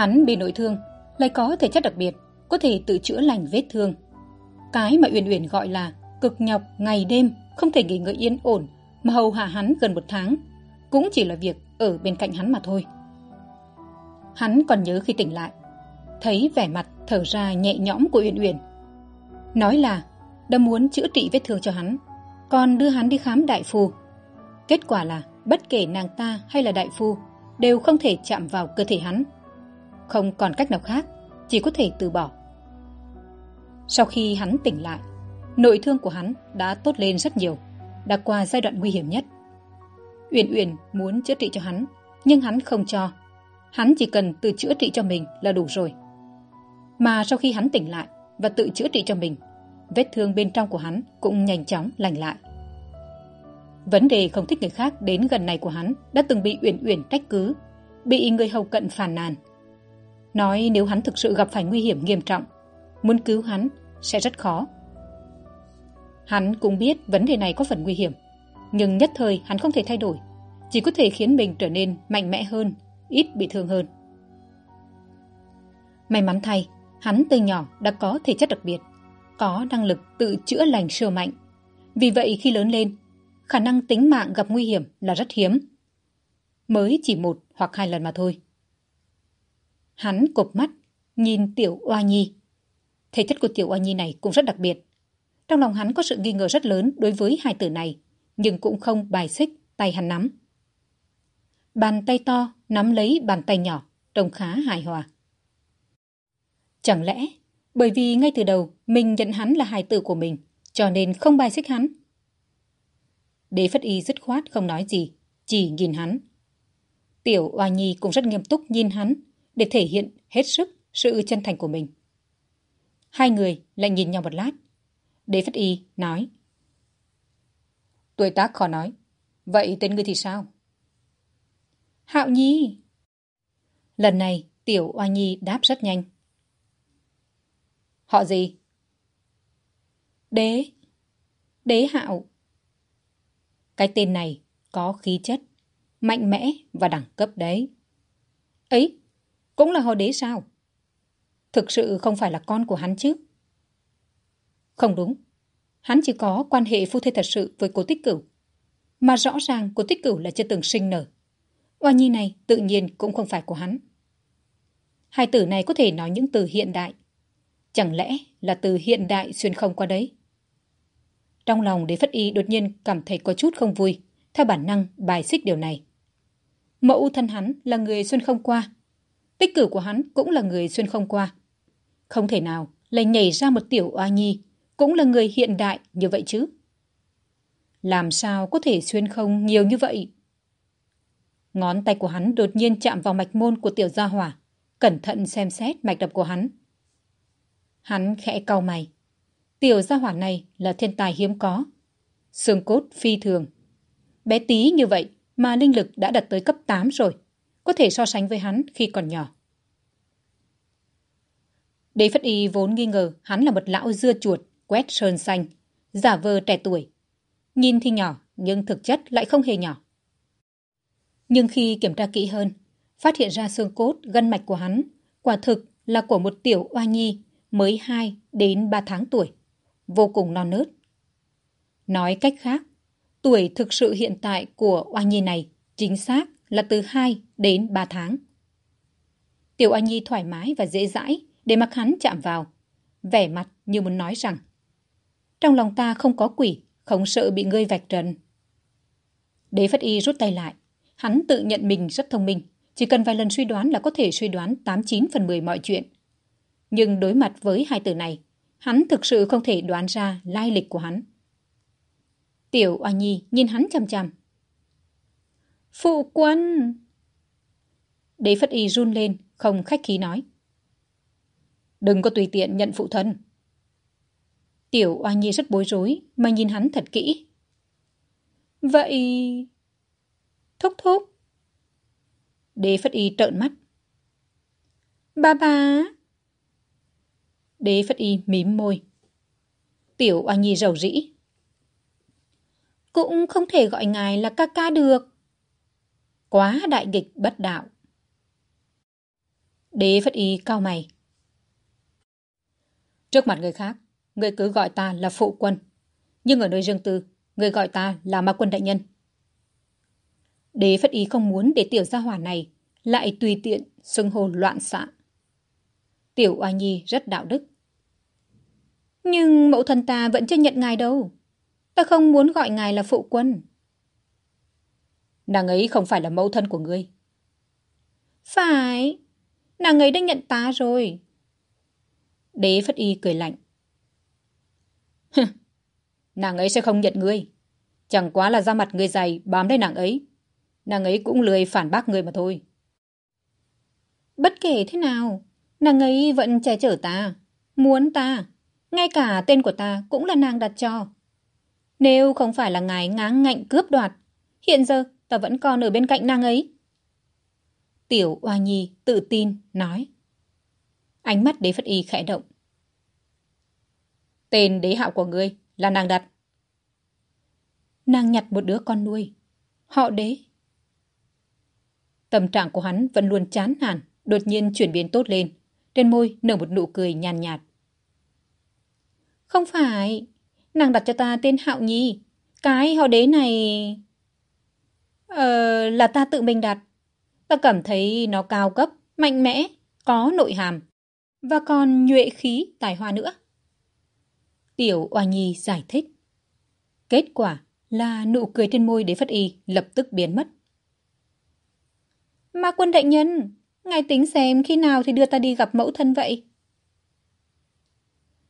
Hắn bị nội thương, lại có thể chất đặc biệt, có thể tự chữa lành vết thương. Cái mà Uyển Uyển gọi là cực nhọc ngày đêm, không thể nghỉ ngơi yên ổn, mà hầu hạ hắn gần một tháng, cũng chỉ là việc ở bên cạnh hắn mà thôi. Hắn còn nhớ khi tỉnh lại, thấy vẻ mặt thở ra nhẹ nhõm của Uyển Uyển. Nói là đã muốn chữa trị vết thương cho hắn, còn đưa hắn đi khám đại phu. Kết quả là bất kể nàng ta hay là đại phu đều không thể chạm vào cơ thể hắn không còn cách nào khác, chỉ có thể từ bỏ. Sau khi hắn tỉnh lại, nội thương của hắn đã tốt lên rất nhiều, đã qua giai đoạn nguy hiểm nhất. Uyển uyển muốn chữa trị cho hắn, nhưng hắn không cho. Hắn chỉ cần tự chữa trị cho mình là đủ rồi. Mà sau khi hắn tỉnh lại và tự chữa trị cho mình, vết thương bên trong của hắn cũng nhanh chóng lành lại. Vấn đề không thích người khác đến gần này của hắn đã từng bị uyển uyển trách cứ, bị người hầu cận phàn nàn nói nếu hắn thực sự gặp phải nguy hiểm nghiêm trọng, muốn cứu hắn sẽ rất khó. Hắn cũng biết vấn đề này có phần nguy hiểm, nhưng nhất thời hắn không thể thay đổi, chỉ có thể khiến mình trở nên mạnh mẽ hơn, ít bị thương hơn. May mắn thay, hắn từ nhỏ đã có thể chất đặc biệt, có năng lực tự chữa lành siêu mạnh. Vì vậy khi lớn lên, khả năng tính mạng gặp nguy hiểm là rất hiếm. Mới chỉ một hoặc hai lần mà thôi. Hắn cụp mắt, nhìn tiểu oa nhi. Thể chất của tiểu oa nhi này cũng rất đặc biệt. Trong lòng hắn có sự nghi ngờ rất lớn đối với hai tử này, nhưng cũng không bài xích tay hắn nắm. Bàn tay to nắm lấy bàn tay nhỏ, trông khá hài hòa. Chẳng lẽ bởi vì ngay từ đầu mình nhận hắn là hài tử của mình, cho nên không bài xích hắn? Đế Phất Y dứt khoát không nói gì, chỉ nhìn hắn. Tiểu Oa Nhi cũng rất nghiêm túc nhìn hắn, để thể hiện hết sức sự chân thành của mình. Hai người lại nhìn nhau một lát. Đế Phất Y nói. Tuổi tác khó nói. Vậy tên ngươi thì sao? Hạo Nhi. Lần này Tiểu Oa Nhi đáp rất nhanh. Họ gì? Đế. Đế Hạo. Cái tên này có khí chất, mạnh mẽ và đẳng cấp đấy. Ấy, cũng là họ đế sao? Thực sự không phải là con của hắn chứ? Không đúng. Hắn chỉ có quan hệ phu thê thật sự với cô tích cửu. Mà rõ ràng cô tích cửu là chưa từng sinh nở. Oa nhi này tự nhiên cũng không phải của hắn. Hai từ này có thể nói những từ hiện đại. Chẳng lẽ là từ hiện đại xuyên không qua đấy? Trong lòng đế phất y đột nhiên cảm thấy có chút không vui, theo bản năng bài xích điều này. Mẫu thân hắn là người xuyên không qua, Tích cử của hắn cũng là người xuyên không qua. Không thể nào lại nhảy ra một tiểu oa nhi, cũng là người hiện đại như vậy chứ. Làm sao có thể xuyên không nhiều như vậy? Ngón tay của hắn đột nhiên chạm vào mạch môn của tiểu gia hỏa, cẩn thận xem xét mạch đập của hắn. Hắn khẽ cau mày. Tiểu gia hỏa này là thiên tài hiếm có. Xương cốt phi thường. Bé tí như vậy mà linh lực đã đạt tới cấp 8 rồi có thể so sánh với hắn khi còn nhỏ. Đế Phất Y vốn nghi ngờ hắn là một lão dưa chuột, quét sơn xanh, giả vờ trẻ tuổi. Nhìn thì nhỏ, nhưng thực chất lại không hề nhỏ. Nhưng khi kiểm tra kỹ hơn, phát hiện ra xương cốt, gân mạch của hắn, quả thực là của một tiểu oa nhi mới 2 đến 3 tháng tuổi, vô cùng non nớt. Nói cách khác, tuổi thực sự hiện tại của oa nhi này chính xác là từ 2 đến 3 tháng. Tiểu oa Nhi thoải mái và dễ dãi để mặc hắn chạm vào, vẻ mặt như muốn nói rằng trong lòng ta không có quỷ, không sợ bị ngươi vạch trần. Đế Phất Y rút tay lại, hắn tự nhận mình rất thông minh, chỉ cần vài lần suy đoán là có thể suy đoán tám chín phần mười mọi chuyện. Nhưng đối mặt với hai từ này, hắn thực sự không thể đoán ra lai lịch của hắn. Tiểu Oa Nhi nhìn hắn chằm chằm. Phụ quân! Đế Phất Y run lên, không khách khí nói. Đừng có tùy tiện nhận phụ thân. Tiểu Oa Nhi rất bối rối, mà nhìn hắn thật kỹ. Vậy... Thúc thúc. Đế Phất Y trợn mắt. Ba ba. Đế Phất Y mím môi. Tiểu Oa Nhi rầu rĩ. Cũng không thể gọi ngài là ca ca được. Quá đại nghịch bất đạo. Đế Phất Y cao mày. Trước mặt người khác, người cứ gọi ta là phụ quân. Nhưng ở nơi riêng tư, người gọi ta là ma quân đại nhân. Đế Phất ý không muốn để tiểu gia hỏa này lại tùy tiện xưng hồ loạn xạ. Tiểu Oa Nhi rất đạo đức. Nhưng mẫu thân ta vẫn chưa nhận ngài đâu. Ta không muốn gọi ngài là phụ quân. Nàng ấy không phải là mẫu thân của ngươi. Phải, nàng ấy đã nhận ta rồi. Đế Phất Y cười lạnh. nàng ấy sẽ không nhận ngươi. Chẳng quá là ra mặt ngươi dày bám lấy nàng ấy. Nàng ấy cũng lười phản bác ngươi mà thôi. Bất kể thế nào, nàng ấy vẫn che chở ta, muốn ta. Ngay cả tên của ta cũng là nàng đặt cho. Nếu không phải là ngài ngáng ngạnh cướp đoạt, hiện giờ ta vẫn còn ở bên cạnh nàng ấy. Tiểu Oa Nhi tự tin, nói. Ánh mắt đế phất y khẽ động. Tên đế hạo của ngươi là nàng đặt. Nàng nhặt một đứa con nuôi. Họ đế. Tâm trạng của hắn vẫn luôn chán nản, đột nhiên chuyển biến tốt lên. Trên môi nở một nụ cười nhàn nhạt. Không phải, nàng đặt cho ta tên Hạo Nhi. Cái họ đế này... Ờ, là ta tự mình đặt. Ta cảm thấy nó cao cấp, mạnh mẽ, có nội hàm. Và còn nhuệ khí, tài hoa nữa. Tiểu Oa Nhi giải thích. Kết quả là nụ cười trên môi đế phất y lập tức biến mất. Ma quân đại nhân, ngài tính xem khi nào thì đưa ta đi gặp mẫu thân vậy?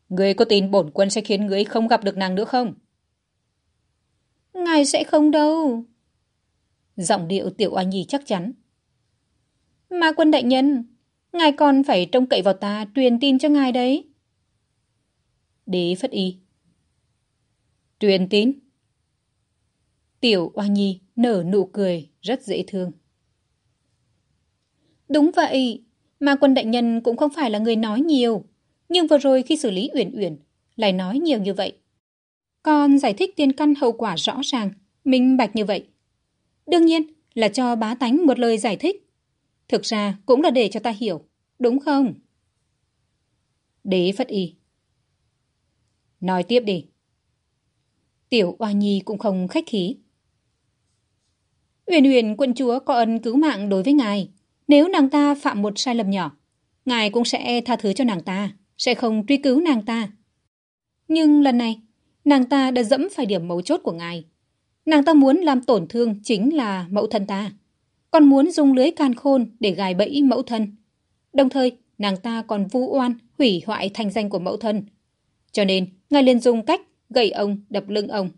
Người có tin bổn quân sẽ khiến người không gặp được nàng nữa không? Ngài sẽ không đâu. Giọng điệu tiểu oa nhi chắc chắn. Ma quân đại nhân, ngài còn phải trông cậy vào ta truyền tin cho ngài đấy. Đế phất y. Truyền tin. Tiểu oa nhi nở nụ cười rất dễ thương. Đúng vậy, mà quân đại nhân cũng không phải là người nói nhiều. Nhưng vừa rồi khi xử lý Uyển Uyển lại nói nhiều như vậy. Còn giải thích tiên căn hậu quả rõ ràng, minh bạch như vậy. Đương nhiên là cho bá tánh một lời giải thích. Thực ra cũng là để cho ta hiểu, đúng không? Đế Phất Y Nói tiếp đi. Tiểu Oa Nhi cũng không khách khí. Huyền Huyền quân chúa có ân cứu mạng đối với ngài. Nếu nàng ta phạm một sai lầm nhỏ, ngài cũng sẽ tha thứ cho nàng ta sẽ không truy cứu nàng ta. Nhưng lần này, nàng ta đã dẫm phải điểm mấu chốt của ngài. Nàng ta muốn làm tổn thương chính là mẫu thân ta, còn muốn dùng lưới can khôn để gài bẫy mẫu thân. Đồng thời, nàng ta còn vu oan, hủy hoại thanh danh của mẫu thân. Cho nên, ngài liền dùng cách gậy ông, đập lưng ông.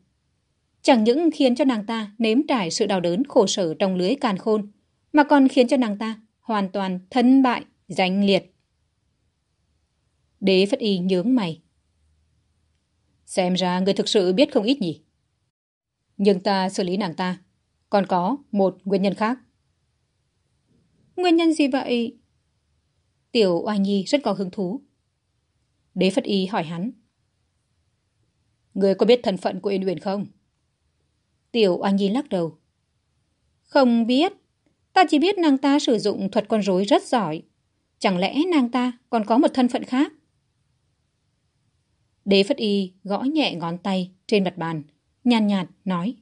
Chẳng những khiến cho nàng ta nếm trải sự đau đớn khổ sở trong lưới càn khôn, mà còn khiến cho nàng ta hoàn toàn thân bại, danh liệt. Đế Phất Y nhướng mày. Xem ra người thực sự biết không ít nhỉ? Nhưng ta xử lý nàng ta. Còn có một nguyên nhân khác. Nguyên nhân gì vậy? Tiểu Oa Nhi rất có hứng thú. Đế Phất Y hỏi hắn. Người có biết thân phận của Yên Uyển không? Tiểu Oa Nhi lắc đầu. Không biết. Ta chỉ biết nàng ta sử dụng thuật con rối rất giỏi. Chẳng lẽ nàng ta còn có một thân phận khác? Đế Phất Y gõ nhẹ ngón tay trên mặt bàn, nhàn nhạt, nói.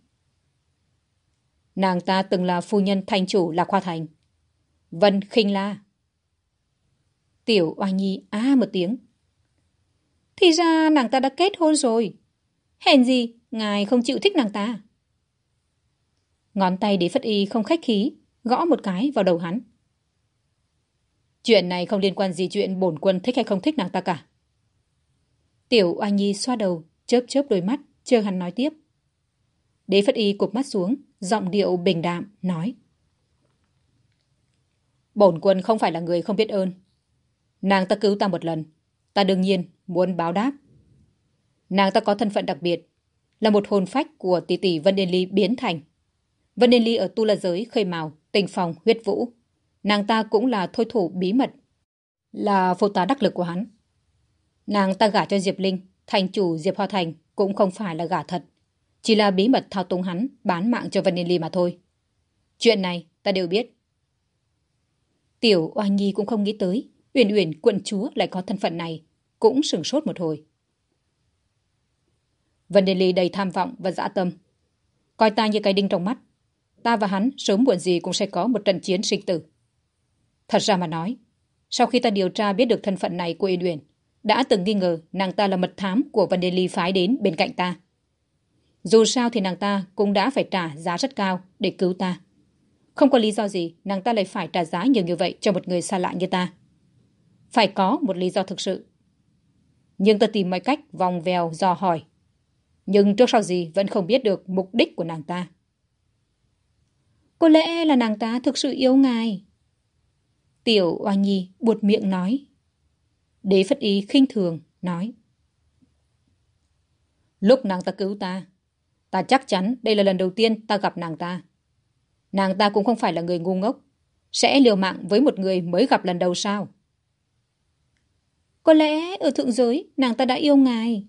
Nàng ta từng là phu nhân thành chủ Lạc khoa Thành. Vân khinh la. Tiểu Oa Nhi á một tiếng. Thì ra nàng ta đã kết hôn rồi. Hèn gì, ngài không chịu thích nàng ta. Ngón tay đế phất y không khách khí, gõ một cái vào đầu hắn, chuyện này không liên quan gì chuyện bổn quân thích hay không thích nàng ta cả tiểu oanh nhi xoa đầu chớp chớp đôi mắt chờ hắn nói tiếp đế phất y cụp mắt xuống giọng điệu bình đạm nói bổn quân không phải là người không biết ơn. Nàng ta cứu ta một lần. Ta đương nhiên muốn báo đáp. Nàng ta có thân phận đặc biệt, là một hồn phách của tỷ tỷ vân điên ly biến thành. Vân điên ly ở tu la giới khơi mào tình phòng, huyết vũ. Nàng ta cũng là thôi thủ bí mật, là phụ tá đắc lực của hắn. Nàng ta gả cho diệp linh, thành chủ diệp hoa thành, cũng không phải là gả thật. Chỉ là bí mật thao túng hắn, bán mạng cho vân điên ly mà thôi. Chuyện này ta đều biết tiểu oa nhi cũng không nghĩ tới, uyển uyển quận chúa lại có thân phận này, cũng sửng sốt một hồi. Vân Đê ly đầy tham vọng và dã tâm. Coi ta như cái đinh trong mắt, ta và hắn sớm muộn gì cũng sẽ có một trận chiến sinh tử. Thật ra mà nói, sau khi ta điều tra biết được thân phận này của uyển uyển, đã từng nghi ngờ nàng ta là mật thám của vân Đê ly phái đến bên cạnh ta. Dù sao thì nàng ta cũng đã phải trả giá rất cao để cứu ta không có lý do gì nàng ta lại phải trả giá nhiều như vậy cho một người xa lạ như ta. Phải có một lý do thực sự. Nhưng ta tìm mọi cách vòng vèo dò hỏi. Nhưng trước sau gì vẫn không biết được mục đích của nàng ta. Có lẽ là nàng ta thực sự yêu ngài. Tiểu oa nhi buột miệng nói. Đế phất ý khinh thường nói. Lúc nàng ta cứu ta ta chắc chắn đây là lần đầu tiên ta gặp nàng ta nàng ta cũng không phải là người ngu ngốc. Sẽ liều mạng với một người mới gặp lần đầu sao? Có lẽ ở thượng giới, nàng ta đã yêu ngài.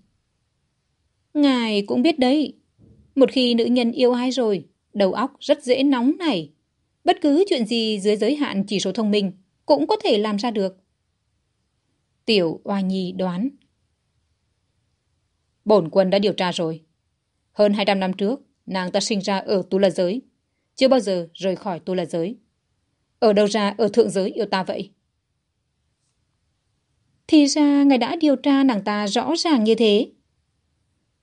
Ngài cũng biết đấy. Một khi nữ nhân yêu ai rồi, đầu óc rất dễ nóng này bất cứ chuyện gì dưới giới hạn chỉ số thông minh cũng có thể làm ra được. Tiểu oa nhi đoán. Bổn quân đã điều tra rồi. Hơn hai trăm năm trước, nàng ta sinh ra ở tu la giới chưa bao giờ rời khỏi tu la giới. Ở đâu ra ở thượng giới yêu ta vậy? Thì ra ngài đã điều tra nàng ta rõ ràng như thế.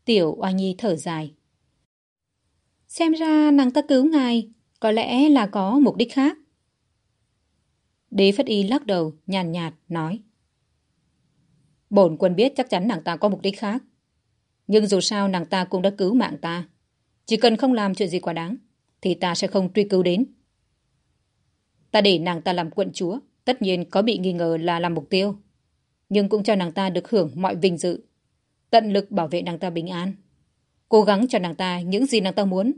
Tiểu oa nhi thở dài. Xem ra nàng ta cứu ngài có lẽ là có mục đích khác. Đế phất y lắc đầu nhàn nhạt, nhạt nói. Bổn quân biết chắc chắn nàng ta có mục đích khác. Nhưng dù sao nàng ta cũng đã cứu mạng ta. Chỉ cần không làm chuyện gì quá đáng thì ta sẽ không truy cứu đến. Ta để nàng ta làm quận chúa, tất nhiên có bị nghi ngờ là làm mục tiêu. Nhưng cũng cho nàng ta được hưởng mọi vinh dự, tận lực bảo vệ nàng ta bình an, cố gắng cho nàng ta những gì nàng ta muốn,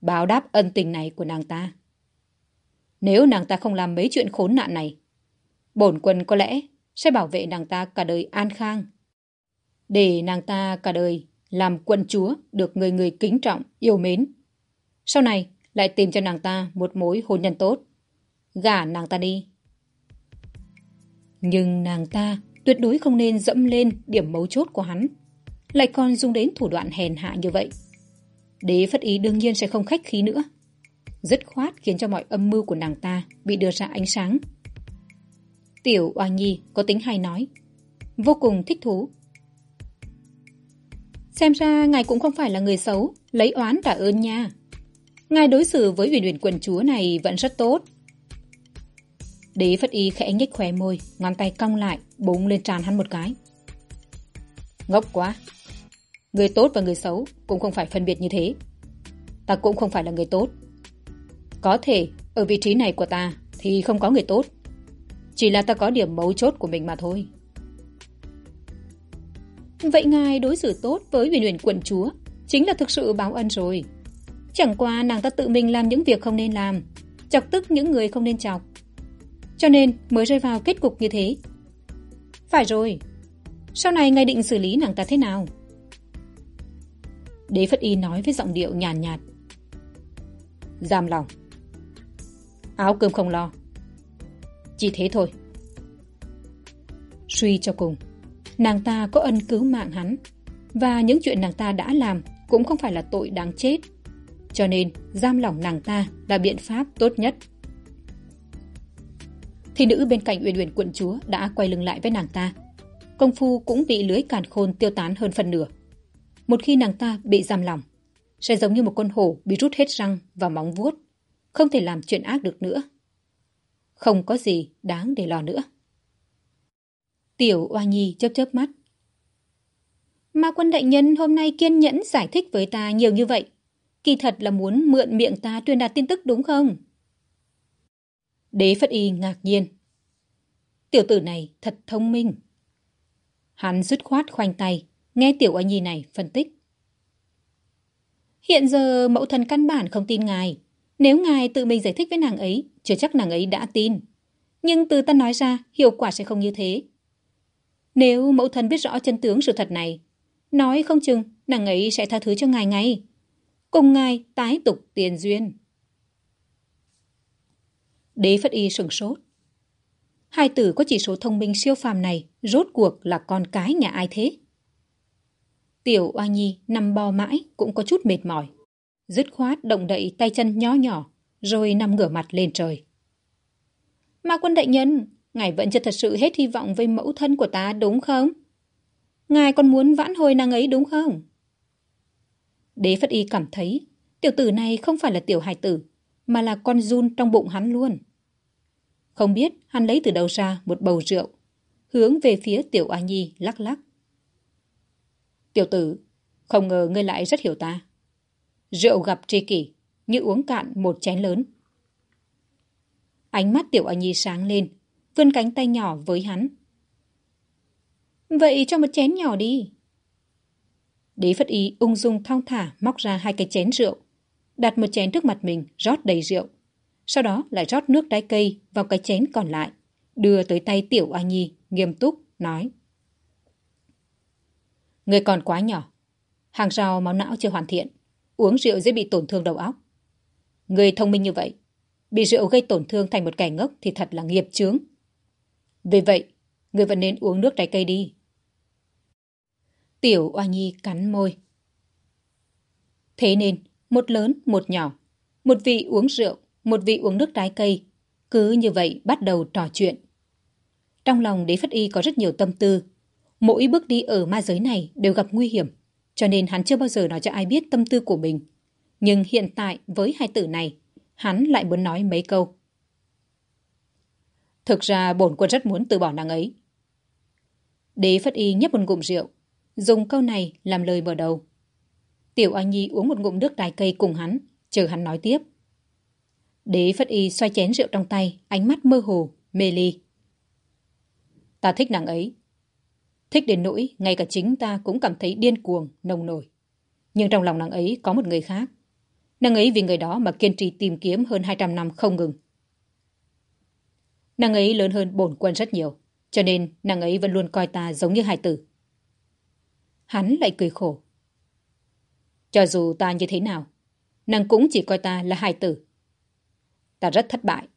báo đáp ân tình này của nàng ta. Nếu nàng ta không làm mấy chuyện khốn nạn này, bổn quân có lẽ sẽ bảo vệ nàng ta cả đời an khang. Để nàng ta cả đời làm quân chúa được người người kính trọng, yêu mến sau này, lại tìm cho nàng ta một mối hôn nhân tốt. Gả nàng ta đi. Nhưng nàng ta tuyệt đối không nên dẫm lên điểm mấu chốt của hắn. Lại còn dùng đến thủ đoạn hèn hạ như vậy. Đế phất ý đương nhiên sẽ không khách khí nữa. Dứt khoát khiến cho mọi âm mưu của nàng ta bị đưa ra ánh sáng. Tiểu oa nhi có tính hay nói, vô cùng thích thú. Xem ra ngài cũng không phải là người xấu, lấy oán trả ơn nha ngài đối xử với huyền huyền quần chúa này vẫn rất tốt. Đế phất y khẽ nhếch khóe môi, ngón tay cong lại, búng lên tràn hắn một cái. Ngốc quá. Người tốt và người xấu cũng không phải phân biệt như thế. Ta cũng không phải là người tốt. Có thể, ở vị trí này của ta thì không có người tốt. Chỉ là ta có điểm mấu chốt của mình mà thôi. Vậy ngài đối xử tốt với huyền huyền quận chúa chính là thực sự báo ân rồi chẳng qua nàng ta tự mình làm những việc không nên làm chọc tức những người không nên chọc. Cho nên mới rơi vào kết cục như thế. Phải rồi sau này ngài định xử lý nàng ta thế nào? Đế phất y nói với giọng điệu nhàn nhạt, nhạt. Giam lòng. Áo cơm không lo. Chỉ thế thôi. Suy cho cùng nàng ta có ân cứu mạng hắn và những chuyện nàng ta đã làm cũng không phải là tội đáng chết cho nên, giam lỏng nàng ta là biện pháp tốt nhất. Thì nữ bên cạnh uyển uyển quận chúa đã quay lưng lại với nàng ta. Công phu cũng bị lưới càn khôn tiêu tán hơn phần nửa. Một khi nàng ta bị giam lỏng, sẽ giống như một con hổ bị rút hết răng và móng vuốt, không thể làm chuyện ác được nữa. Không có gì đáng để lo nữa. Tiểu oa nhi chớp chớp mắt. Ma quân đại nhân, hôm nay kiên nhẫn giải thích với ta nhiều như vậy kỳ thật là muốn mượn miệng ta truyền đạt tin tức đúng không? Đế phất y ngạc nhiên. Tiểu tử này thật thông minh. Hắn dứt khoát khoanh tay, nghe tiểu anh nhi này phân tích. Hiện giờ mẫu thần căn bản không tin ngài. Nếu ngài tự mình giải thích với nàng ấy, chưa chắc nàng ấy đã tin. Nhưng từ ta nói ra, hiệu quả sẽ không như thế. Nếu mẫu thần biết rõ chân tướng sự thật này, nói không chừng nàng ấy sẽ tha thứ cho ngài ngay cùng ngài tái tục tiền duyên. Đế phất y sừng sốt. Hai tử có chỉ số thông minh siêu phàm này, rốt cuộc là con cái nhà ai thế? Tiểu oa nhi nằm bò mãi cũng có chút mệt mỏi. Dứt khoát động đậy tay chân nhỏ nhỏ, rồi nằm ngửa mặt lên trời. Ma quân đại nhân, ngài vẫn chưa thật sự hết hy vọng với mẫu thân của ta, đúng không? Ngài còn muốn vãn hồi nàng ấy đúng không? Đế phất y cảm thấy tiểu tử này không phải là tiểu hài tử, mà là con run trong bụng hắn luôn. Không biết hắn lấy từ đâu ra một bầu rượu, hướng về phía tiểu a nhi lắc lắc. Tiểu tử, không ngờ ngươi lại rất hiểu ta. Rượu gặp tri kỷ, như uống cạn một chén lớn. Ánh mắt tiểu a nhi sáng lên, vươn cánh tay nhỏ với hắn. Vậy cho một chén nhỏ đi đế phất ý ung dung thong thả móc ra hai cái chén rượu, đặt một chén trước mặt mình, rót đầy rượu. Sau đó lại rót nước trái cây vào cái chén còn lại, đưa tới tay tiểu a nhi, nghiêm túc, nói. Người còn quá nhỏ, hàng rào máu não chưa hoàn thiện, uống rượu dễ bị tổn thương đầu óc. Người thông minh như vậy, bị rượu gây tổn thương thành một kẻ ngốc thì thật là nghiệp chướng. Vì vậy, người vẫn nên uống nước trái cây đi tiểu oa nhi cắn môi. Thế nên, một lớn, một nhỏ, một vị uống rượu, một vị uống nước trái cây, cứ như vậy bắt đầu trò chuyện. Trong lòng đế phất y có rất nhiều tâm tư. Mỗi bước đi ở ma giới này đều gặp nguy hiểm, cho nên hắn chưa bao giờ nói cho ai biết tâm tư của mình. Nhưng hiện tại, với hai tử này, hắn lại muốn nói mấy câu. Thực ra bổn quân rất muốn từ bỏ nàng ấy. Đế phất y nhấp một ngụm rượu dùng câu này làm lời mở đầu. Tiểu anh nhi uống một ngụm nước trái cây cùng hắn, chờ hắn nói tiếp. Đế phất y xoay chén rượu trong tay, ánh mắt mơ hồ, mê ly. Ta thích nàng ấy. Thích đến nỗi, ngay cả chính ta cũng cảm thấy điên cuồng, nồng nổi. Nhưng trong lòng nàng ấy có một người khác. Nàng ấy vì người đó mà kiên trì tìm kiếm hơn hai trăm năm không ngừng. Nàng ấy lớn hơn bổn quân rất nhiều, cho nên nàng ấy vẫn luôn coi ta giống như hài tử hắn lại cười khổ. Cho dù ta như thế nào, nàng cũng chỉ coi ta là hài tử. Ta rất thất bại.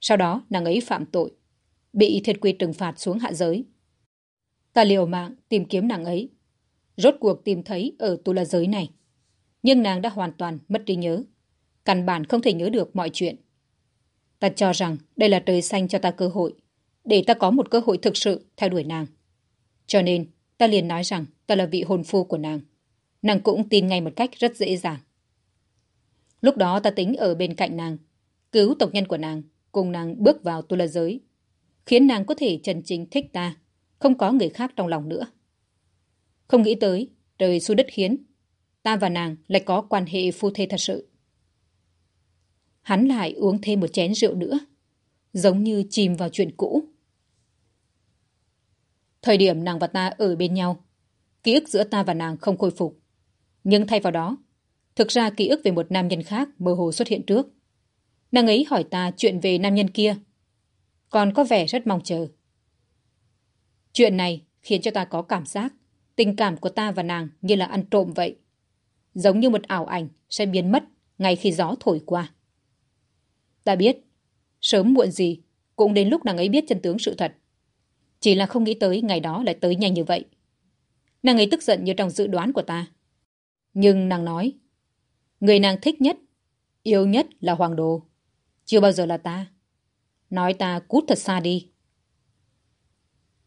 Sau đó, nàng ấy phạm tội, bị thiệt quy trừng phạt xuống hạ giới. Ta liều mạng tìm kiếm nàng ấy. Rốt cuộc tìm thấy ở tu la giới này. Nhưng nàng đã hoàn toàn mất trí nhớ. Căn bản không thể nhớ được mọi chuyện. Ta cho rằng đây là trời xanh cho ta cơ hội, để ta có một cơ hội thực sự theo đuổi nàng. Cho nên ta liền nói rằng, ta là vị hôn phu của nàng. Nàng cũng tin ngay một cách rất dễ dàng. Lúc đó ta tính ở bên cạnh nàng, cứu tộc nhân của nàng, cùng nàng bước vào tu la giới, khiến nàng có thể chân chính thích ta, không có người khác trong lòng nữa. Không nghĩ tới, trời xu đất khiến, ta và nàng lại có quan hệ phu thê thật sự. Hắn lại uống thêm một chén rượu nữa, giống như chìm vào chuyện cũ thời điểm nàng và ta ở bên nhau, ký ức giữa ta và nàng không khôi phục. Nhưng thay vào đó, thực ra ký ức về một nam nhân khác mơ hồ xuất hiện trước. Nàng ấy hỏi ta chuyện về nam nhân kia, còn có vẻ rất mong chờ. Chuyện này khiến cho ta có cảm giác tình cảm của ta và nàng như là ăn trộm vậy, giống như một ảo ảnh sẽ biến mất ngay khi gió thổi qua. Ta biết, sớm muộn gì cũng đến lúc nàng ấy biết chân tướng sự thật chỉ là không nghĩ tới ngày đó lại tới nhanh như vậy. Nàng ấy tức giận như trong dự đoán của ta. Nhưng nàng nói, người nàng thích nhất, yêu nhất là hoàng đồ. Chưa bao giờ là ta. Nói ta cút thật xa đi.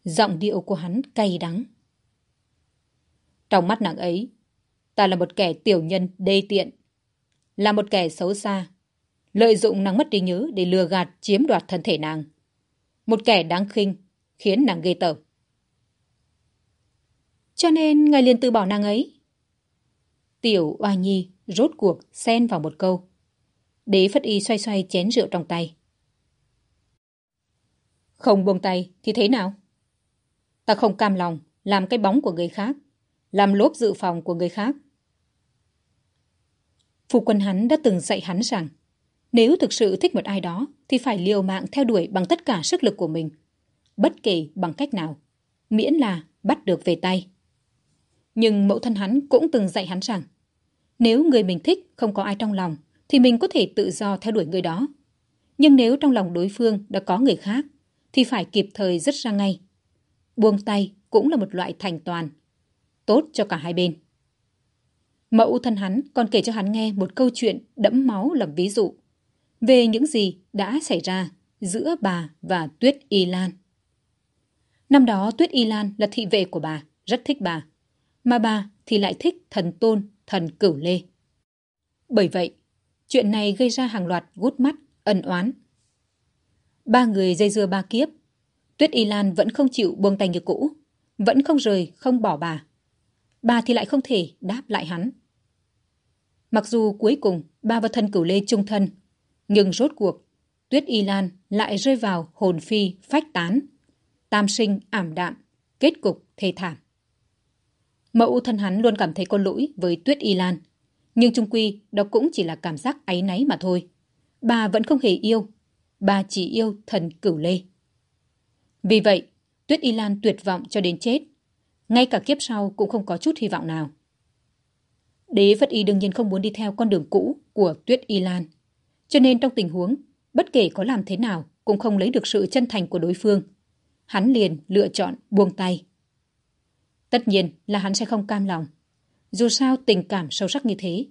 Giọng điệu của hắn cay đắng. Trong mắt nàng ấy, ta là một kẻ tiểu nhân đê tiện, là một kẻ xấu xa. Lợi dụng nàng mất trí nhớ để lừa gạt chiếm đoạt thân thể nàng. Một kẻ đáng khinh khiến nàng ghê tởm. Cho nên ngài liền từ bỏ nàng ấy. Tiểu oa nhi rốt cuộc xen vào một câu. Đế phất y xoay xoay chén rượu trong tay. Không buông tay thì thế nào? Ta không cam lòng làm cái bóng của người khác, làm lốp dự phòng của người khác. Phu quân hắn đã từng dạy hắn rằng, nếu thực sự thích một ai đó thì phải liều mạng theo đuổi bằng tất cả sức lực của mình. Bất kỳ bằng cách nào, miễn là bắt được về tay. Nhưng mẫu thân hắn cũng từng dạy hắn rằng nếu người mình thích không có ai trong lòng thì mình có thể tự do theo đuổi người đó. Nhưng nếu trong lòng đối phương đã có người khác thì phải kịp thời dứt ra ngay. Buông tay cũng là một loại thành toàn. Tốt cho cả hai bên. Mẫu thân hắn còn kể cho hắn nghe một câu chuyện đẫm máu làm ví dụ về những gì đã xảy ra giữa bà và Tuyết Y Lan. Năm đó Tuyết Y Lan là thị vệ của bà, rất thích bà, mà bà thì lại thích thần tôn, thần cửu lê. Bởi vậy, chuyện này gây ra hàng loạt gút mắt, ân oán. Ba người dây dưa ba kiếp, Tuyết Y Lan vẫn không chịu buông tay như cũ, vẫn không rời, không bỏ bà. Bà thì lại không thể đáp lại hắn. Mặc dù cuối cùng ba và thân cửu lê chung thân, nhưng rốt cuộc, Tuyết Y Lan lại rơi vào hồn phi phách tán, tam sinh ảm đạm, kết cục thê thảm. Mẫu thân hắn luôn cảm thấy có lỗi với Tuyết Y Lan, nhưng trung quy đó cũng chỉ là cảm giác áy náy mà thôi. Bà vẫn không hề yêu, bà chỉ yêu thần cửu lê. Vì vậy, Tuyết Y Lan tuyệt vọng cho đến chết. Ngay cả kiếp sau cũng không có chút hy vọng nào. Đế Phất Y đương nhiên không muốn đi theo con đường cũ của Tuyết Y Lan. Cho nên trong tình huống, bất kể có làm thế nào cũng không lấy được sự chân thành của đối phương. Hắn liền lựa chọn buông tay. Tất nhiên là hắn sẽ không cam lòng. Dù sao tình cảm sâu sắc như thế.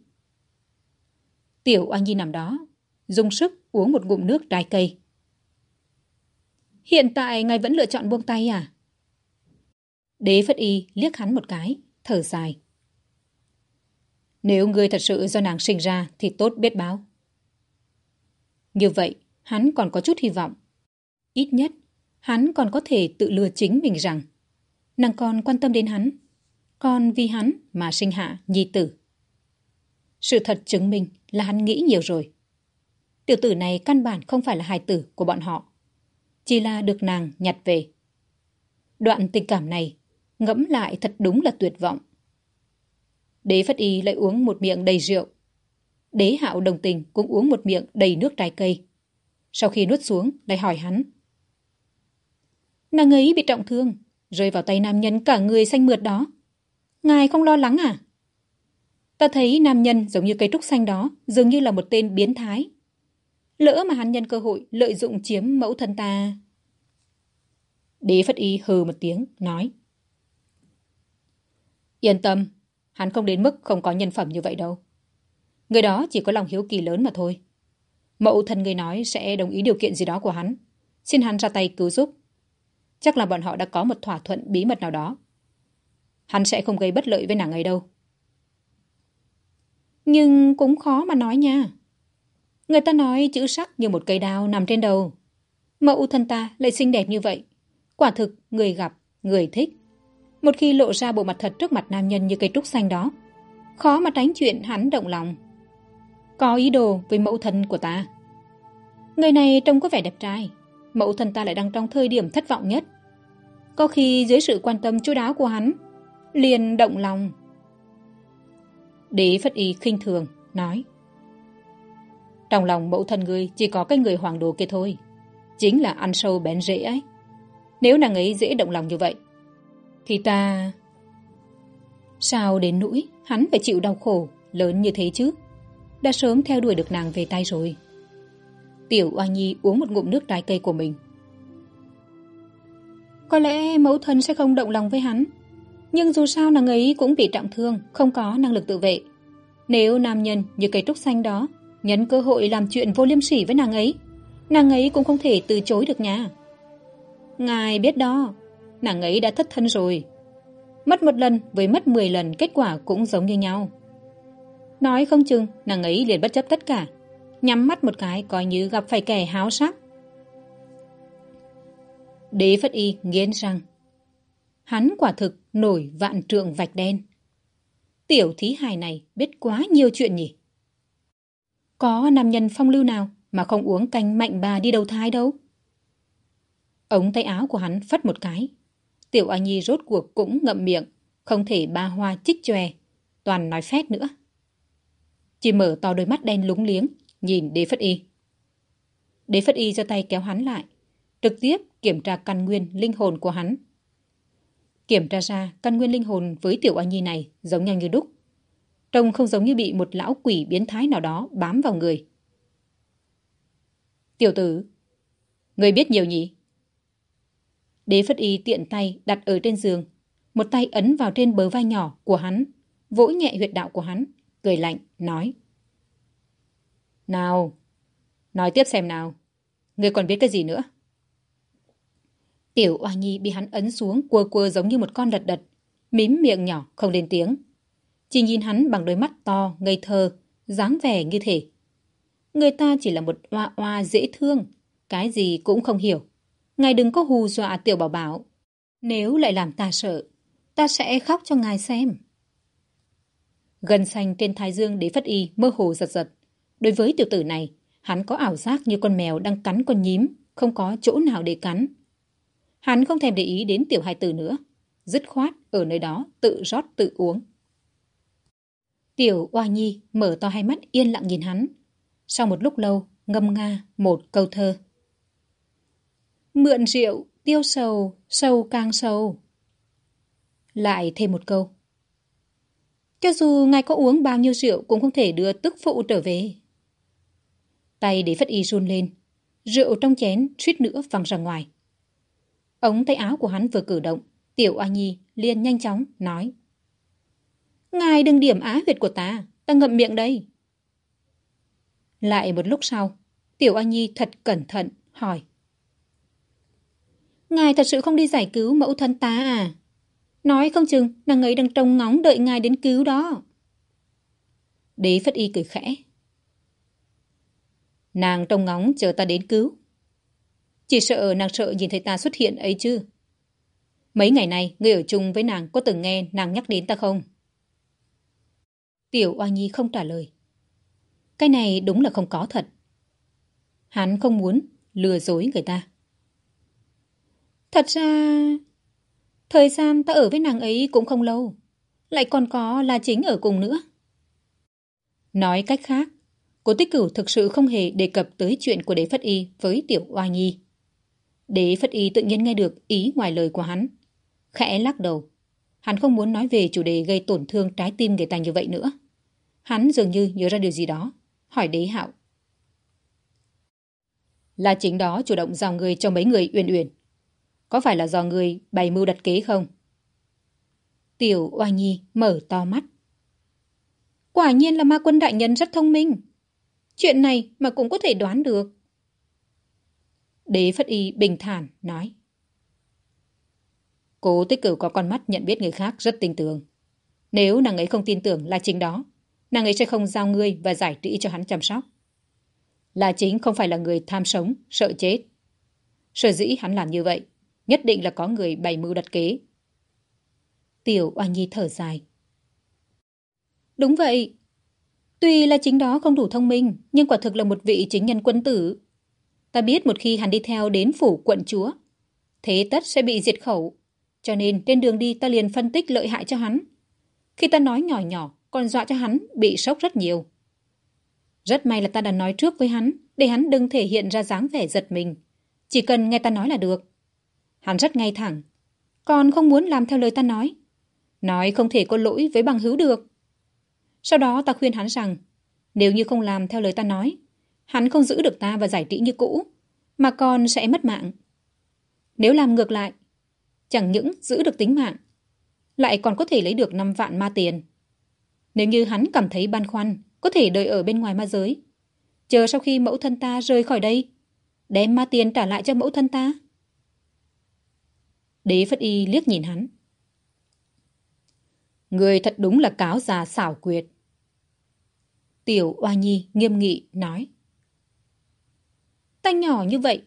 Tiểu Oanh Nhi nằm đó, dùng sức uống một ngụm nước trái cây. Hiện tại ngài vẫn lựa chọn buông tay à? Đế Phất Y liếc hắn một cái, thở dài. Nếu ngươi thật sự do nàng sinh ra thì tốt biết báo. Như vậy, hắn còn có chút hy vọng. Ít nhất, hắn còn có thể tự lừa chính mình rằng nàng còn quan tâm đến hắn, còn vì hắn mà sinh hạ nhi tử. Sự thật chứng minh là hắn nghĩ nhiều rồi. Tiểu tử này căn bản không phải là hài tử của bọn họ, chỉ là được nàng nhặt về. Đoạn tình cảm này ngẫm lại thật đúng là tuyệt vọng. Đế Phất Y lại uống một miệng đầy rượu. Đế Hạo đồng tình cũng uống một miệng đầy nước trái cây. Sau khi nuốt xuống, lại hỏi hắn. Nàng ấy bị trọng thương, rơi vào tay nam nhân cả người xanh mượt đó. Ngài không lo lắng à? Ta thấy nam nhân giống như cây trúc xanh đó, dường như là một tên biến thái. Lỡ mà hắn nhân cơ hội lợi dụng chiếm mẫu thân ta. Đế Phất Y hừ một tiếng, nói. Yên tâm, hắn không đến mức không có nhân phẩm như vậy đâu. Người đó chỉ có lòng hiếu kỳ lớn mà thôi. Mẫu thân người nói sẽ đồng ý điều kiện gì đó của hắn. Xin hắn ra tay cứu giúp. Chắc là bọn họ đã có một thỏa thuận bí mật nào đó. Hắn sẽ không gây bất lợi với nàng ấy đâu. Nhưng cũng khó mà nói nha. Người ta nói chữ sắc như một cây đao nằm trên đầu. Mẫu thân ta lại xinh đẹp như vậy. Quả thực, người gặp, người thích. Một khi lộ ra bộ mặt thật trước mặt nam nhân như cây trúc xanh đó, khó mà tránh chuyện hắn động lòng. Có ý đồ với mẫu thân của ta. Người này trông có vẻ đẹp trai, mẫu thân ta lại đang trong thời điểm thất vọng nhất. Có khi dưới sự quan tâm chú đáo của hắn, liền động lòng. Đế Phất Y khinh thường, nói. Trong lòng mẫu thân ngươi chỉ có cái người hoàng đồ kia thôi. Chính là ăn sâu bén rễ ấy. Nếu nàng ấy dễ động lòng như vậy, thì ta... Sao đến nỗi hắn phải chịu đau khổ lớn như thế chứ? Đã sớm theo đuổi được nàng về tay rồi. Tiểu Oa Nhi uống một ngụm nước trái cây của mình. Có lẽ mẫu thân sẽ không động lòng với hắn. Nhưng dù sao nàng ấy cũng bị trọng thương, không có năng lực tự vệ. Nếu nam nhân như cây trúc xanh đó nhấn cơ hội làm chuyện vô liêm sỉ với nàng ấy, nàng ấy cũng không thể từ chối được nhà. Ngài biết đó, nàng ấy đã thất thân rồi. Mất một lần với mất mười lần kết quả cũng giống như nhau. Nói không chừng nàng ấy liền bất chấp tất cả, nhắm mắt một cái coi như gặp phải kẻ háo sắc. Đế phất y nghiến răng. Hắn quả thực nổi vạn trượng vạch đen. Tiểu thí hài này biết quá nhiều chuyện nhỉ? Có nam nhân phong lưu nào mà không uống canh mạnh bà đi đầu thai đâu? Ống tay áo của hắn phất một cái. Tiểu a nhi rốt cuộc cũng ngậm miệng, không thể ba hoa chích chòe, toàn nói phét nữa. Chỉ mở to đôi mắt đen lúng liếng nhìn đế phất y. Đế phất y giơ tay kéo hắn lại, trực tiếp kiểm tra căn nguyên linh hồn của hắn. Kiểm tra ra căn nguyên linh hồn với tiểu a nhi này giống nhau như đúc. Trông không giống như bị một lão quỷ biến thái nào đó bám vào người. Tiểu tử, người biết nhiều nhỉ? Đế phất y tiện tay đặt ở trên giường, một tay ấn vào trên bờ vai nhỏ của hắn, vỗ nhẹ huyệt đạo của hắn, cười lạnh, nói nào, nói tiếp xem nào. Người còn biết cái gì nữa? Tiểu oa nhi bị hắn ấn xuống, quơ quơ giống như một con đật đật, mím miệng nhỏ, không lên tiếng. Chỉ nhìn hắn bằng đôi mắt to, ngây thơ, dáng vẻ như thể. Người ta chỉ là một oa oa dễ thương, cái gì cũng không hiểu. Ngài đừng có hù dọa tiểu bảo bảo. Nếu lại làm ta sợ, ta sẽ khóc cho ngài xem. Gần xanh trên thái dương đế phất y mơ hồ giật giật đối với tiểu tử này, hắn có ảo giác như con mèo đang cắn con nhím, không có chỗ nào để cắn. Hắn không thèm để ý đến tiểu hai tử nữa, dứt khoát ở nơi đó tự rót tự uống. Tiểu oa nhi mở to hai mắt yên lặng nhìn hắn. Sau một lúc lâu, ngâm nga một câu thơ. Mượn rượu, tiêu sầu sầu càng sầu. Lại thêm một câu. Cho dù ngài có uống bao nhiêu rượu cũng không thể đưa tức phụ trở về tay để phất y run lên. Rượu trong chén, suýt nữa văng ra ngoài. Ống tay áo của hắn vừa cử động, tiểu a nhi liền nhanh chóng nói, ngài đừng điểm á huyệt của ta ta ngậm miệng đây. Lại một lúc sau, tiểu a nhi thật cẩn thận hỏi, ngài thật sự không đi giải cứu mẫu thân ta à? Nói không chừng nàng ấy đang trông ngóng đợi ngài đến cứu đó. Đế phất y cười khẽ nàng trông ngóng chờ ta đến cứu. Chỉ sợ nàng sợ nhìn thấy ta xuất hiện ấy chứ. Mấy ngày nay người ở chung với nàng có từng nghe nàng nhắc đến ta không? Tiểu oa nhi không trả lời. Cái này đúng là không có thật. Hắn không muốn lừa dối người ta. Thật ra, thời gian ta ở với nàng ấy cũng không lâu, lại còn có là chính ở cùng nữa. Nói cách khác cố tích cửu thực sự không hề đề cập tới chuyện của đế phất y với tiểu oa nhi. Đế phất y tự nhiên nghe được ý ngoài lời của hắn, khẽ lắc đầu. Hắn không muốn nói về chủ đề gây tổn thương trái tim người ta như vậy nữa. Hắn dường như nhớ ra điều gì đó, hỏi đế hạo. Là chính đó chủ động giao người cho mấy người uyển uyển. Có phải là do người bày mưu đặt kế không? Tiểu oa nhi mở to mắt. Quả nhiên là ma quân đại nhân rất thông minh chuyện này mà cũng có thể đoán được. Đế phất y bình thản nói. Cố tích cửu có con mắt nhận biết người khác rất tinh tường nếu nàng ấy không tin tưởng là chính đó, nàng ấy sẽ không giao ngươi và giải trĩ cho hắn chăm sóc. Là chính không phải là người tham sống, sợ chết. Sở dĩ hắn làm như vậy, nhất định là có người bày mưu đặt kế. Tiểu oa nhi thở dài. Đúng vậy tuy là chính đó không đủ thông minh, nhưng quả thực là một vị chính nhân quân tử. Ta biết một khi hắn đi theo đến phủ quận chúa, thế tất sẽ bị diệt khẩu. Cho nên trên đường đi ta liền phân tích lợi hại cho hắn. Khi ta nói nhỏ nhỏ, còn dọa cho hắn bị sốc rất nhiều. Rất may là ta đã nói trước với hắn, để hắn đừng thể hiện ra dáng vẻ giật mình. Chỉ cần nghe ta nói là được. Hắn rất ngay thẳng. Còn không muốn làm theo lời ta nói. Nói không thể có lỗi với bằng hữu được sau đó ta khuyên hắn rằng, nếu như không làm theo lời ta nói, hắn không giữ được ta và giải trí như cũ, mà còn sẽ mất mạng. Nếu làm ngược lại, chẳng những giữ được tính mạng, lại còn có thể lấy được năm vạn ma tiền. Nếu như hắn cảm thấy băn khoăn, có thể đợi ở bên ngoài ma giới. Chờ sau khi mẫu thân ta rời khỏi đây, đem ma tiền trả lại cho mẫu thân ta. Đế phất y liếc nhìn hắn. Người thật đúng là cáo già xảo quyệt tiểu oa nhi nghiêm nghị nói Ta nhỏ như vậy,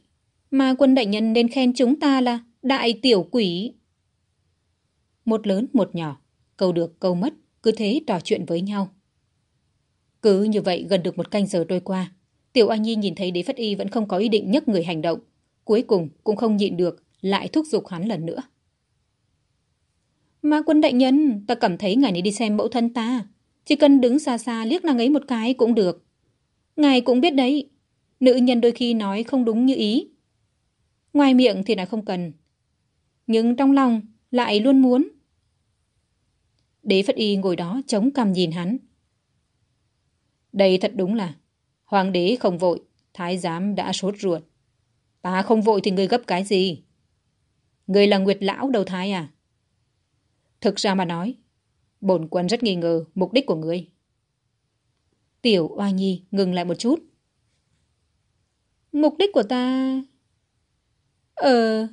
mà quân đại nhân nên khen chúng ta là đại tiểu quỷ. Một lớn một nhỏ, câu được câu mất, cứ thế trò chuyện với nhau. Cứ như vậy gần được một canh giờ trôi qua, Tiểu Oa Nhi nhìn thấy đế phất y vẫn không có ý định nhấc người hành động. Cuối cùng cũng không nhịn được, lại thúc giục hắn lần nữa. Mà quân đại nhân, ta cảm thấy ngài này đi xem mẫu thân ta. Chỉ cần đứng xa xa liếc nàng ấy một cái cũng được. Ngài cũng biết đấy, nữ nhân đôi khi nói không đúng như ý. Ngoài miệng thì là không cần. Nhưng trong lòng lại luôn muốn. Đế Phất Y ngồi đó chống cằm nhìn hắn. Đây thật đúng là Hoàng đế không vội, thái giám đã sốt ruột. Ta không vội thì ngươi gấp cái gì? Ngươi là Nguyệt Lão đầu thái à? Thực ra mà nói, bổn quân rất nghi ngờ mục đích của ngươi. Tiểu Oa Nhi ngừng lại một chút. Mục đích của ta... Ờ...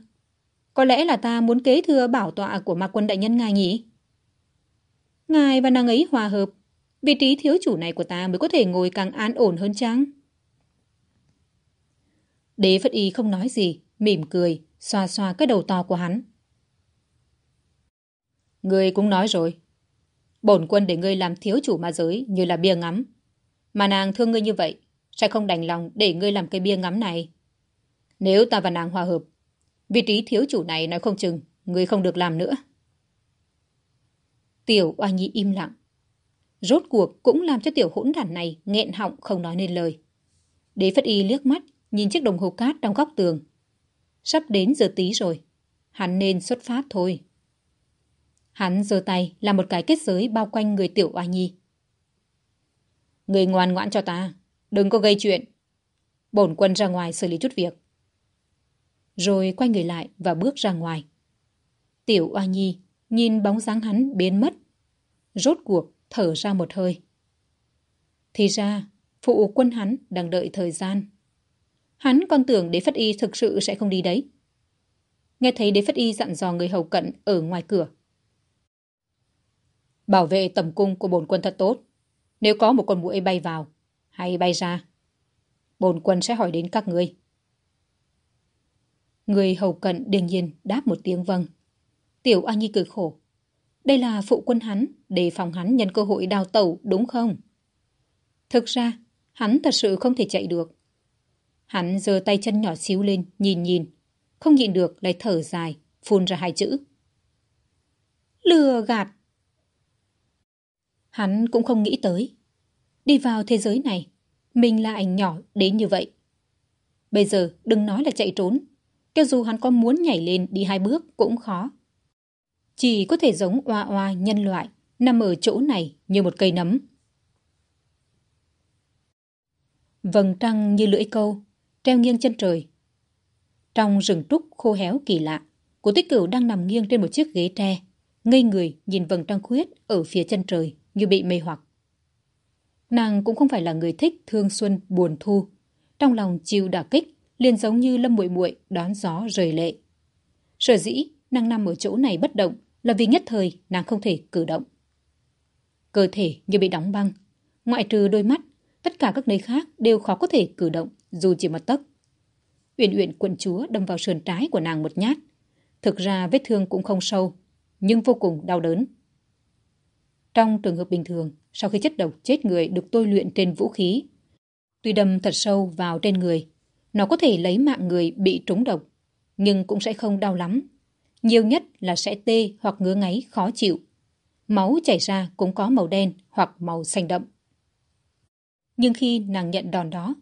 Có lẽ là ta muốn kế thừa bảo tọa của mạc quân đại nhân ngài nhỉ? Ngài và nàng ấy hòa hợp vị trí thiếu chủ này của ta mới có thể ngồi càng an ổn hơn chăng? Đế Phất Y không nói gì, mỉm cười, xoa xoa cái đầu to của hắn. người cũng nói rồi. Bổn quân để ngươi làm thiếu chủ ma giới như là bia ngắm. Mà nàng thương ngươi như vậy, sẽ không đành lòng để ngươi làm cái bia ngắm này. Nếu ta và nàng hòa hợp, vị trí thiếu chủ này nói không chừng, ngươi không được làm nữa. Tiểu oa nhi im lặng, Rốt cuộc cũng làm cho tiểu hỗn đản này nghẹn họng không nói nên lời. Đế Phất Y liếc mắt, nhìn chiếc đồng hồ cát trong góc tường. Sắp đến giờ tí rồi. Hắn nên xuất phát thôi. Hắn giơ tay làm một cái kết giới bao quanh người tiểu oa nhi. Người ngoan ngoãn cho ta, đừng có gây chuyện. Bổn quân ra ngoài xử lý chút việc. Rồi quay người lại và bước ra ngoài. Tiểu oa nhi nhìn bóng dáng hắn biến mất. Rốt cuộc thở ra một hơi. Thì ra, phụ quân hắn đang đợi thời gian. Hắn còn tưởng đế phất y thực sự sẽ không đi đấy. Nghe thấy đế phất y dặn dò người hầu cận ở ngoài cửa. Bảo vệ tầm cung của bổn quân thật tốt. Nếu có một con mũi bay vào hay bay ra, bổn quân sẽ hỏi đến các ngươi. Người hầu cận đương nhiên đáp một tiếng vâng. Tiểu A Nhi cười khổ. Đây là phụ quân hắn, để phòng hắn nhân cơ hội đào tẩu, đúng không? Thực ra, hắn thật sự không thể chạy được. Hắn giơ tay chân nhỏ xíu lên, nhìn nhìn. Không nhịn được, lại thở dài, phun ra hai chữ. Lừa gạt! Hắn cũng không nghĩ tới. Đi vào thế giới này, mình là ảnh nhỏ đến như vậy. Bây giờ đừng nói là chạy trốn. Cho dù hắn có muốn nhảy lên đi hai bước cũng khó chỉ có thể giống oa oa nhân loại nằm ở chỗ này như một cây nấm. Vầng trăng như lưỡi câu, treo nghiêng chân trời. Trong rừng trúc khô héo kỳ lạ, của tích cửu đang nằm nghiêng trên một chiếc ghế tre, ngây người nhìn vầng trăng khuyết ở phía chân trời như bị mê hoặc. Nàng cũng không phải là người thích thương xuân buồn thu, trong lòng chịu đả kích liền giống như lâm muội muội đón gió rời lệ. Sở dĩ nàng nằm ở chỗ này bất động là vì nhất thời nàng không thể cử động. Cơ thể như bị đóng băng, ngoại trừ đôi mắt, tất cả các nơi khác đều khó có thể cử động dù chỉ một tấc. Uyển Uyển quận chúa đâm vào sườn trái của nàng một nhát. Thực ra vết thương cũng không sâu, nhưng vô cùng đau đớn. Trong trường hợp bình thường, sau khi chất độc chết người được tôi luyện trên vũ khí, tuy đâm thật sâu vào trên người, nó có thể lấy mạng người bị trúng độc, nhưng cũng sẽ không đau lắm nhiều nhất là sẽ tê hoặc ngứa ngáy khó chịu. Máu chảy ra cũng có màu đen hoặc màu xanh đậm. Nhưng khi nàng nhận đòn đó,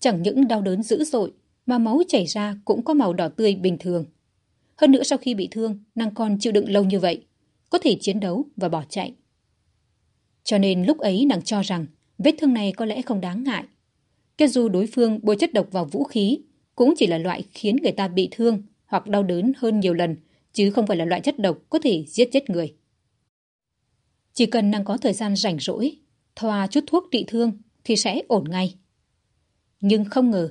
chẳng những đau đớn dữ dội mà máu chảy ra cũng có màu đỏ tươi bình thường. Hơn nữa sau khi bị thương, nàng còn chịu đựng lâu như vậy, có thể chiến đấu và bỏ chạy. Cho nên lúc ấy nàng cho rằng vết thương này có lẽ không đáng ngại. Cho dù đối phương bôi chất độc vào vũ khí, cũng chỉ là loại khiến người ta bị thương hoặc đau đớn hơn nhiều lần chứ không phải là loại chất độc có thể giết chết người. Chỉ cần nàng có thời gian rảnh rỗi, thoa chút thuốc trị thương thì sẽ ổn ngay. Nhưng không ngờ.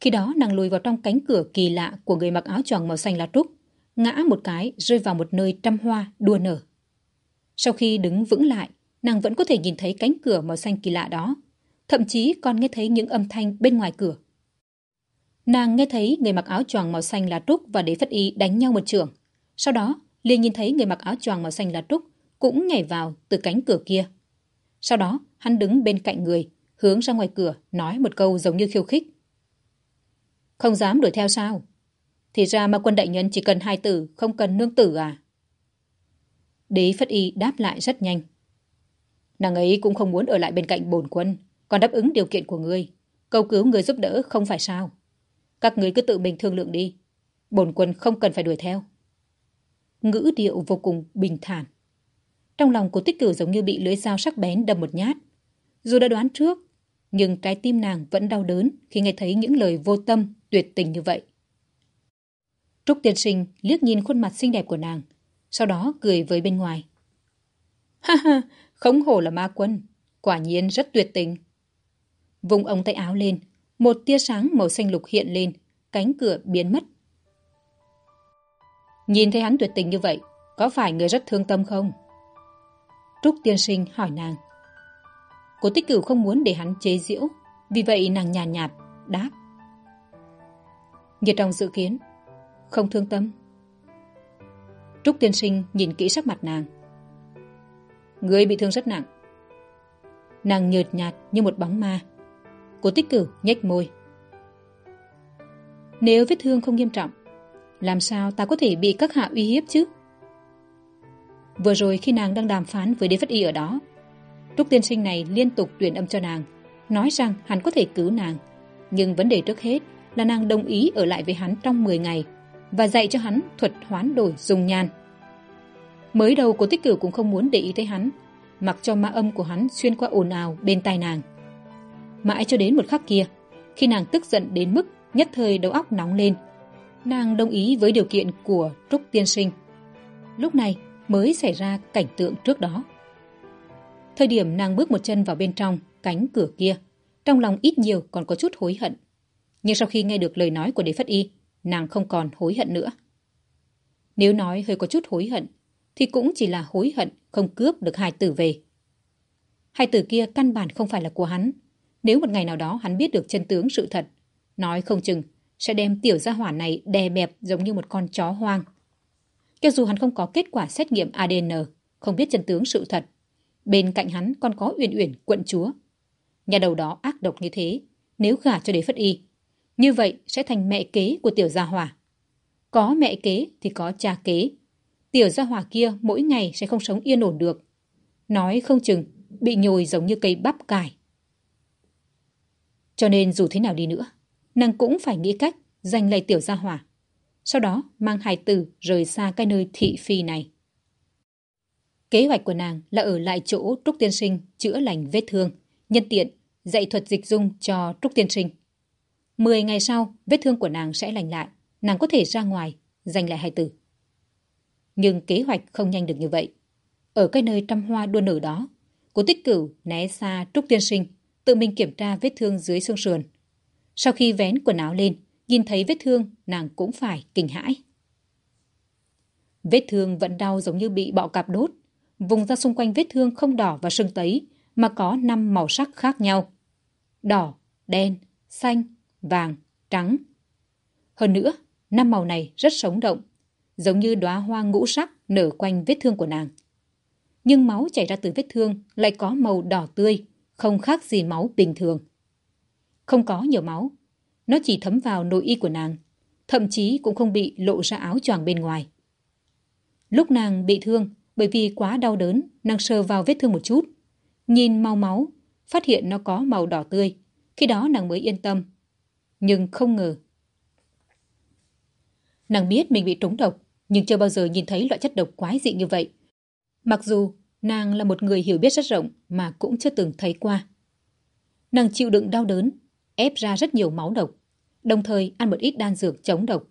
Khi đó nàng lùi vào trong cánh cửa kỳ lạ của người mặc áo choàng màu xanh lá trúc, ngã một cái rơi vào một nơi trăm hoa đua nở. Sau khi đứng vững lại, nàng vẫn có thể nhìn thấy cánh cửa màu xanh kỳ lạ đó, thậm chí còn nghe thấy những âm thanh bên ngoài cửa. nàng nghe thấy người mặc áo choàng màu xanh lá trúc và đế phất y đánh nhau một trường. Sau đó liền nhìn thấy người mặc áo choàng màu xanh lá trúc cũng nhảy vào từ cánh cửa kia. Sau đó hắn đứng bên cạnh người hướng ra ngoài cửa nói một câu giống như khiêu khích. Không dám đuổi theo sao? Thì ra mà quân đại nhân chỉ cần hai tử không cần nương tử à? Đế phất y đáp lại rất nhanh. Nàng ấy cũng không muốn ở lại bên cạnh bổn quân, còn đáp ứng điều kiện của ngươi. Cầu cứu người giúp đỡ không phải sao? Các người cứ tự mình thương lượng đi. Bổn quân không cần phải đuổi theo. Ngữ điệu vô cùng bình thản. Trong lòng của tích cửu giống như bị lưỡi dao sắc bén đâm một nhát. Dù đã đoán trước, nhưng trái tim nàng vẫn đau đớn khi nghe thấy những lời vô tâm, tuyệt tình như vậy. Trúc tiên sinh liếc nhìn khuôn mặt xinh đẹp của nàng sau đó cười với bên ngoài. Ha ha khống hổ là ma quân quả nhiên rất tuyệt tình. Vùng ống tay áo lên một tia sáng màu xanh lục hiện lên cánh cửa biến mất. Nhìn thấy hắn tuyệt tình như vậy có phải người rất thương tâm không? Trúc tiên sinh hỏi nàng. Cố tích cửu không muốn để hắn chế giễu vì vậy nàng nhàn nhạt, nhạt đáp. Như trong dự kiến không thương tâm trúc tiên sinh nhìn kỹ sắc mặt nàng. Người bị thương rất nặng. Nàng nhợt nhạt như một bóng ma. Cố tích cửu nhếch môi. Nếu vết thương không nghiêm trọng, làm sao ta có thể bị các hạ uy hiếp chứ? Vừa rồi khi nàng đang đàm phán với đế phất y ở đó, trúc tiên sinh này liên tục tuyển âm cho nàng, nói rằng hắn có thể cứu nàng. Nhưng vấn đề trước hết là nàng đồng ý ở lại với hắn trong 10 ngày và dạy cho hắn thuật hoán đổi dùng nhan. Mới đầu cô tích cửu cũng không muốn để ý tới hắn, mặc cho ma âm của hắn xuyên qua ồn ào bên tai nàng. Mãi cho đến một khắc kia, khi nàng tức giận đến mức nhất thời đầu óc nóng lên, nàng đồng ý với điều kiện của trúc tiên sinh. Lúc này mới xảy ra cảnh tượng trước đó. Thời điểm nàng bước một chân vào bên trong cánh cửa kia, trong lòng ít nhiều còn có chút hối hận. Nhưng sau khi nghe được lời nói của đế phất y nàng không còn hối hận nữa. Nếu nói hơi có chút hối hận, thì cũng chỉ là hối hận, không cướp được hai tử về. Hai tử kia căn bản không phải là của hắn. Nếu một ngày nào đó hắn biết được chân tướng sự thật, nói không chừng sẽ đem tiểu gia hỏa này đè bẹp giống như một con chó hoang. Cho dù hắn không có kết quả xét nghiệm adn không biết chân tướng sự thật, bên cạnh hắn còn có uyển uyển, quận chúa. Nhà đầu đó ác độc như thế, nếu gả cho đế phất y như vậy sẽ thành mẹ kế của tiểu gia hỏa. Có mẹ kế thì có cha kế. Tiểu gia hỏa kia mỗi ngày sẽ không sống yên ổn được. Nói không chừng bị nhồi giống như cây bắp cải. Cho nên dù thế nào đi nữa, nàng cũng phải nghĩ cách giành lấy tiểu gia hỏa. Sau đó mang hài tử rời xa cái nơi thị phi này. Kế hoạch của nàng là ở lại chỗ trúc tiên sinh chữa lành vết thương, nhân tiện dạy thuật dịch dung cho trúc tiên sinh mười ngày sau, vết thương của nàng sẽ lành lại. Nàng có thể ra ngoài, giành lại hài tử. Nhưng kế hoạch không nhanh được như vậy. Ở cái nơi trăm hoa đua nở đó cố tích cửu né xa trúc tiên sinh, tự mình kiểm tra vết thương dưới xương sườn. Sau khi vén quần áo lên, nhìn thấy vết thương, nàng cũng phải kinh hãi. Vết thương vẫn đau giống như bị bọ cạp đốt. Vùng ra xung quanh vết thương không đỏ và sưng tấy, mà có năm màu sắc khác nhau. Đỏ, đen, xanh vàng, trắng. Hơn nữa, năm màu này rất sống động, giống như đóa hoa ngũ sắc nở quanh vết thương của nàng. Nhưng máu chảy ra từ vết thương lại có màu đỏ tươi, không khác gì máu bình thường. Không có nhiều máu, nó chỉ thấm vào nội y của nàng, thậm chí cũng không bị lộ ra áo choàng bên ngoài. Lúc nàng bị thương, bởi vì quá đau đớn, nàng sờ vào vết thương một chút, nhìn màu máu, phát hiện nó có màu đỏ tươi. Khi đó nàng mới yên tâm nhưng không ngờ. Nàng biết mình bị trúng độc, nhưng chưa bao giờ nhìn thấy loại chất độc quái dị như vậy. Mặc dù nàng là một người hiểu biết rất rộng mà cũng chưa từng thấy qua. Nàng chịu đựng đau đớn, ép ra rất nhiều máu độc, đồng thời ăn một ít đan dược chống độc.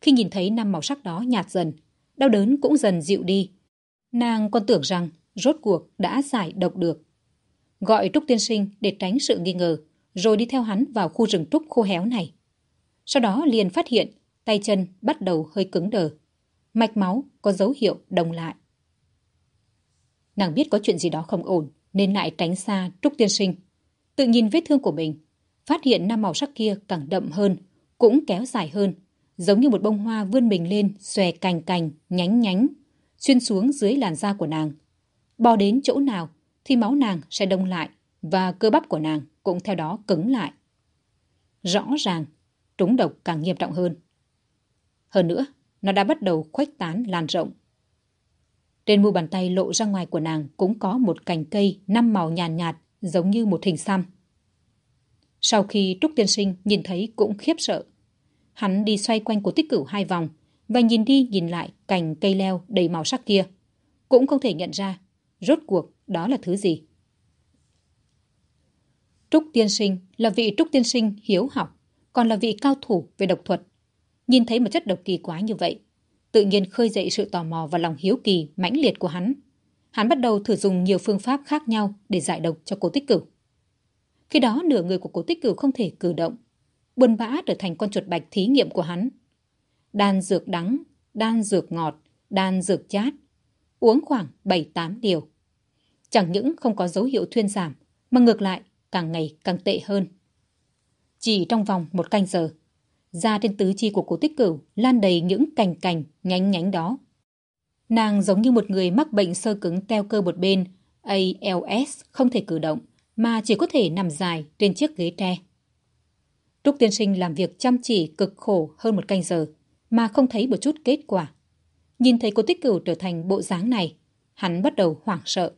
Khi nhìn thấy năm màu sắc đó nhạt dần, đau đớn cũng dần dịu đi. Nàng còn tưởng rằng rốt cuộc đã giải độc được. Gọi trúc tiên sinh để tránh sự nghi ngờ rồi đi theo hắn vào khu rừng trúc khô héo này. Sau đó liền phát hiện tay chân bắt đầu hơi cứng đờ mạch máu có dấu hiệu đồng lại. Nàng biết có chuyện gì đó không ổn nên lại tránh xa trúc tiên sinh. Tự nhìn vết thương của mình phát hiện năm màu sắc kia càng đậm hơn cũng kéo dài hơn, giống như một bông hoa vươn mình lên, xòe cành cành, nhánh nhánh, xuyên xuống dưới làn da của nàng. Bò đến chỗ nào thì máu nàng sẽ đông lại và cơ bắp của nàng cũng theo đó cứng lại. Rõ ràng, trúng độc càng nghiêm trọng hơn. Hơn nữa, nó đã bắt đầu khuếch tán lan rộng. Trên mu bàn tay lộ ra ngoài của nàng cũng có một cành cây năm màu nhàn nhạt, nhạt giống như một hình xăm. Sau khi Trúc Tiên Sinh nhìn thấy cũng khiếp sợ. Hắn đi xoay quanh cổ tích cửu hai vòng và nhìn đi nhìn lại cành cây leo đầy màu sắc kia. Cũng không thể nhận ra rốt cuộc đó là thứ gì. Trúc Tiên Sinh là vị Trúc Tiên Sinh hiếu học, còn là vị cao thủ về độc thuật. Nhìn thấy một chất độc kỳ quái như vậy, tự nhiên khơi dậy sự tò mò và lòng hiếu kỳ mãnh liệt của hắn. Hắn bắt đầu thử dùng nhiều phương pháp khác nhau để giải độc cho cổ tích cửu. Khi đó nửa người của cổ tích cửu không thể cử động. Buồn bã trở thành con chuột bạch thí nghiệm của hắn. Đan dược đắng, đan dược ngọt, đan dược chát. Uống khoảng 7-8 điều. Chẳng những không có dấu hiệu thuyên giảm, mà ngược lại càng ngày càng tệ hơn. Chỉ trong vòng một canh giờ, da trên tứ chi của cổ tích cửu lan đầy những cành cành nhánh nhánh đó. Nàng giống như một người mắc bệnh sơ cứng teo cơ một bên, ALS không thể cử động, mà chỉ có thể nằm dài trên chiếc ghế tre. Trúc tiên sinh làm việc chăm chỉ cực khổ hơn một canh giờ, mà không thấy một chút kết quả. Nhìn thấy cô tích cửu trở thành bộ dáng này, hắn bắt đầu hoảng sợ.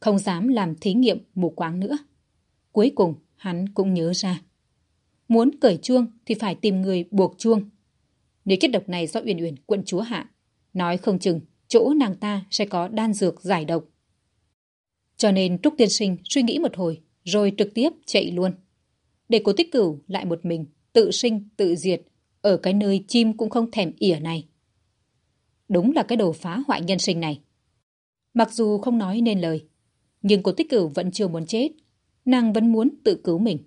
Không dám làm thí nghiệm mù quáng nữa. Cuối cùng, hắn cũng nhớ ra. Muốn cởi chuông thì phải tìm người buộc chuông. Nếu chất độc này do Uyển Uyển quận chúa hạ, nói không chừng chỗ nàng ta sẽ có đan dược giải độc. Cho nên Trúc Tiên Sinh suy nghĩ một hồi, rồi trực tiếp chạy luôn. Để cố tích cửu lại một mình, tự sinh, tự diệt, ở cái nơi chim cũng không thèm ỉa này. Đúng là cái đồ phá hoại nhân sinh này. Mặc dù không nói nên lời, nhưng cô tích cửu vẫn chưa muốn chết. Nàng vẫn muốn tự cứu mình.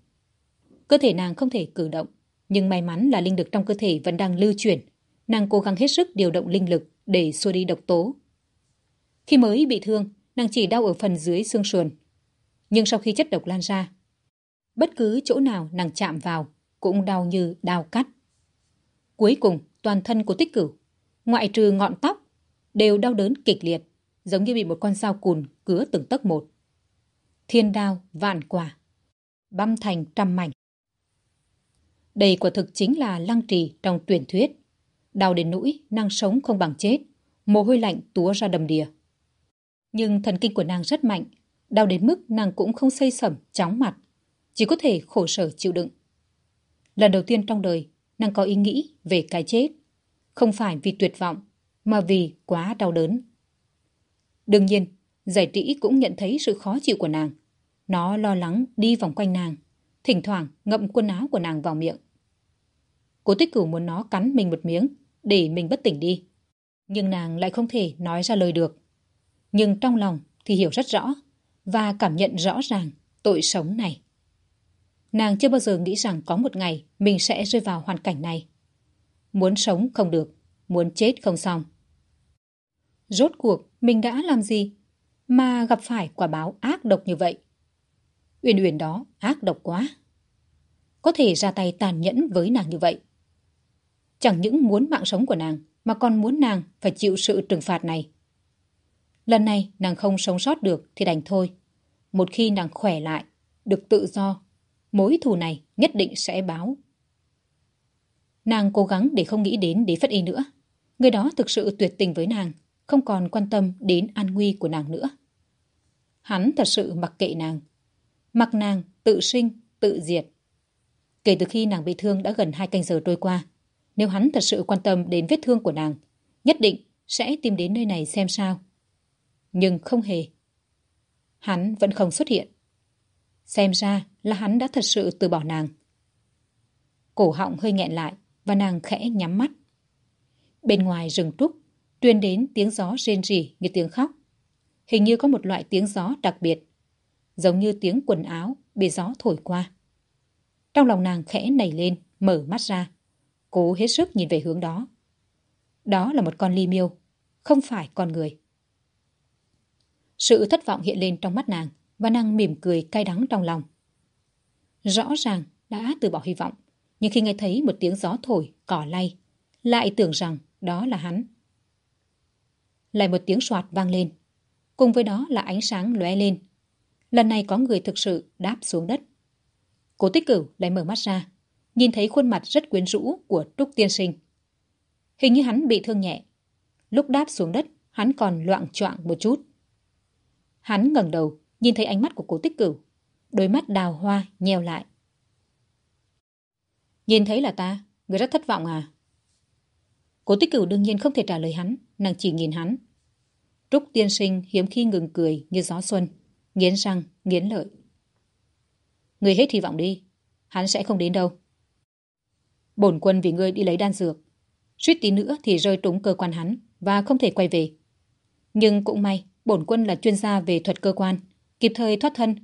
Cơ thể nàng không thể cử động, nhưng may mắn là linh lực trong cơ thể vẫn đang lưu chuyển. Nàng cố gắng hết sức điều động linh lực để xua đi độc tố. Khi mới bị thương, nàng chỉ đau ở phần dưới xương sườn. Nhưng sau khi chất độc lan ra, bất cứ chỗ nào nàng chạm vào cũng đau như đau cắt. Cuối cùng, toàn thân của tích cửu, ngoại trừ ngọn tóc, đều đau đớn kịch liệt, giống như bị một con dao cùn cứa từng tấc một. Thiên đao, vạn quả, băm thành trăm mảnh. Đây quả thực chính là lăng trì trong tuyển thuyết. Đau đến nỗi, năng sống không bằng chết, mồ hôi lạnh túa ra đầm đìa. Nhưng thần kinh của nàng rất mạnh, đau đến mức nàng cũng không xây sẩm, chóng mặt, chỉ có thể khổ sở chịu đựng. Lần đầu tiên trong đời, nàng có ý nghĩ về cái chết, không phải vì tuyệt vọng, mà vì quá đau đớn. Đương nhiên, giải trĩ cũng nhận thấy sự khó chịu của nàng. Nó lo lắng đi vòng quanh nàng, thỉnh thoảng ngậm quần áo của nàng vào miệng. Cố tích cửu muốn nó cắn mình một miếng, để mình bất tỉnh đi. Nhưng nàng lại không thể nói ra lời được nhưng trong lòng thì hiểu rất rõ và cảm nhận rõ ràng tội sống này. Nàng chưa bao giờ nghĩ rằng có một ngày mình sẽ rơi vào hoàn cảnh này. Muốn sống không được, muốn chết không xong. Rốt cuộc mình đã làm gì mà gặp phải quả báo ác độc như vậy? Uyển Uyển đó ác độc quá. Có thể ra tay tàn nhẫn với nàng như vậy. Chẳng những muốn mạng sống của nàng mà còn muốn nàng phải chịu sự trừng phạt này. Lần này nàng không sống sót được thì đành thôi. Một khi nàng khỏe lại, được tự do, mối thù này nhất định sẽ báo. Nàng cố gắng để không nghĩ đến đế phất y nữa. Người đó thực sự tuyệt tình với nàng, không còn quan tâm đến an nguy của nàng nữa. Hắn thật sự mặc kệ nàng. Mặc nàng tự sinh, tự diệt. Kể từ khi nàng bị thương đã gần hai canh giờ trôi qua, nếu hắn thật sự quan tâm đến vết thương của nàng, nhất định sẽ tìm đến nơi này xem sao nhưng không hề. Hắn vẫn không xuất hiện. Xem ra là hắn đã thật sự từ bỏ nàng. Cổ họng hơi nghẹn lại và nàng khẽ nhắm mắt. Bên ngoài rừng trúc, truyền đến tiếng gió rên rỉ như tiếng khóc. Hình như có một loại tiếng gió đặc biệt, giống như tiếng quần áo bị gió thổi qua. Trong lòng nàng khẽ nảy lên, mở mắt ra, cố hết sức nhìn về hướng đó. Đó là một con ly miêu, không phải con người. Sự thất vọng hiện lên trong mắt nàng và nàng mỉm cười cay đắng trong lòng. Rõ ràng đã từ bỏ hy vọng, nhưng khi nghe thấy một tiếng gió thổi cỏ lay lại tưởng rằng đó là hắn lại một tiếng soạt vang lên. Cùng với đó là ánh sáng lóe lên. Lần này có người thực sự đáp xuống đất. Cố tích cửu lại mở mắt ra, nhìn thấy khuôn mặt rất quyến rũ của trúc tiên sinh. Hình như hắn bị thương nhẹ. Lúc đáp xuống đất, hắn còn loạn choạng một chút. Hắn ngẩng đầu, nhìn thấy ánh mắt của cố tích cửu. Đôi mắt đào hoa nheo lại. Nhìn thấy là ta, người rất thất vọng à? Cố tích cửu đương nhiên không thể trả lời hắn, nàng chỉ nhìn hắn. Trúc tiên sinh hiếm khi ngừng cười như gió xuân, nghiến răng, nghiến lợi. Người hết hy vọng đi, hắn sẽ không đến đâu. Bổn quân vì ngươi đi lấy đan dược, suýt tí nữa thì rơi trúng cơ quan hắn và không thể quay về. Nhưng cũng may, bổn quân là chuyên gia về thuật cơ quan, kịp thời thoát thân.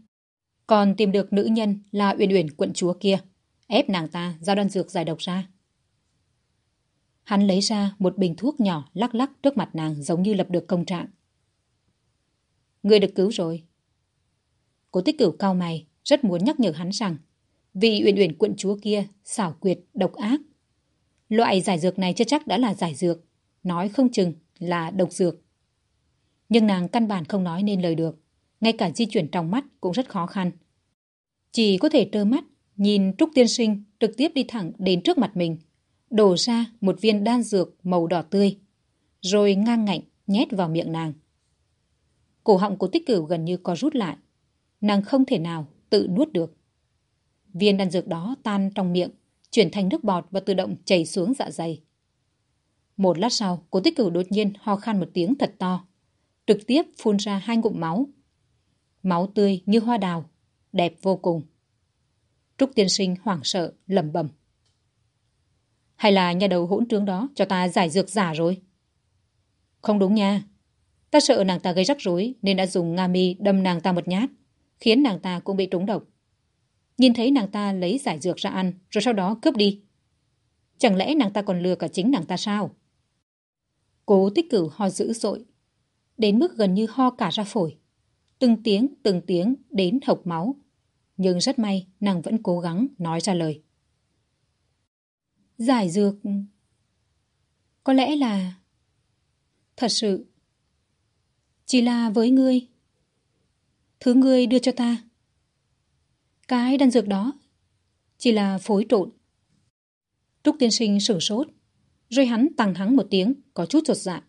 Còn tìm được nữ nhân là uyển uyển quận chúa kia, ép nàng ta giao đan dược giải độc ra hắn lấy ra một bình thuốc nhỏ lắc lắc trước mặt nàng giống như lập được công trạng. Người được cứu rồi. Cố tích cửu cao mày, rất muốn nhắc nhở hắn rằng, vì uyển uyển quận chúa kia xảo quyệt, độc ác. Loại giải dược này chưa chắc đã là giải dược, nói không chừng là độc dược. Nhưng nàng căn bản không nói nên lời được, ngay cả di chuyển trong mắt cũng rất khó khăn. Chỉ có thể trơ mắt, nhìn trúc tiên sinh trực tiếp đi thẳng đến trước mặt mình đổ ra một viên đan dược màu đỏ tươi, rồi ngang ngạnh nhét vào miệng nàng. Cổ họng của tích cửu gần như có rút lại, nàng không thể nào tự nuốt được. Viên đan dược đó tan trong miệng, chuyển thành nước bọt và tự động chảy xuống dạ dày. Một lát sau cố tích cửu đột nhiên ho khan một tiếng thật to, trực tiếp phun ra hai ngụm máu. Máu tươi như hoa đào, đẹp vô cùng. Trúc tiên sinh hoảng sợ lẩm bẩm hay là nhà đầu hỗn trướng đó cho ta giải dược giả rồi? Không đúng nha. Ta sợ nàng ta gây rắc rối nên đã dùng nga mi đâm nàng ta một nhát, khiến nàng ta cũng bị trúng độc. Nhìn thấy nàng ta lấy giải dược ra ăn, rồi sau đó cướp đi. Chẳng lẽ nàng ta còn lừa cả chính nàng ta sao? Cố tích cửu ho dữ dội, đến mức gần như ho cả ra phổi. Từng tiếng từng tiếng đến hộc máu. Nhưng rất may, nàng vẫn cố gắng nói ra lời giải dược. Có lẽ là, thật sự, chỉ là với ngươi. Thứ ngươi đưa cho ta. Cái đan dược đó, chỉ là phối trộn. Trúc tiên sinh sửng sốt, rồi hắn tăng hắng một tiếng, có chút chột dạ.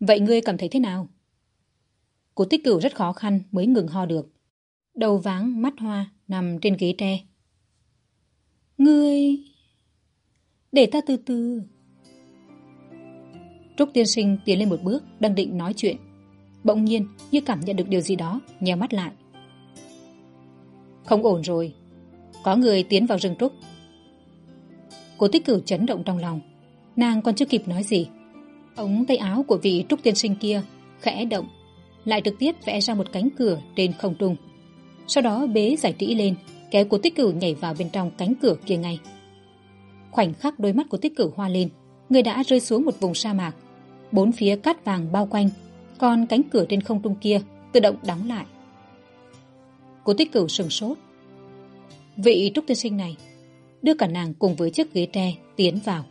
Vậy ngươi cảm thấy thế nào? Cố tích cửu rất khó khăn mới ngừng ho được. Đầu váng mắt hoa nằm trên ghế tre. Ngươi để ta từ từ. Trúc tiên sinh tiến lên một bước, đang định nói chuyện. Bỗng nhiên, như cảm nhận được điều gì đó nhèo mắt lại. Không ổn rồi. Có người tiến vào rừng trúc. Cô tích cửu chấn động trong lòng. Nàng còn chưa kịp nói gì. Ống tay áo của vị trúc tiên sinh kia khẽ động, lại trực tiếp vẽ ra một cánh cửa trên không trung. Sau đó bế giải trĩ lên, kéo cô tích cửu nhảy vào bên trong cánh cửa kia ngay khoảnh khắc đôi mắt của tích cửu hoa lên, người đã rơi xuống một vùng sa mạc. Bốn phía cát vàng bao quanh, còn cánh cửa trên không trung kia tự động đóng lại. Cô tích cửu sừng sốt. Vị trúc tiên sinh này, đưa cả nàng cùng với chiếc ghế tre tiến vào.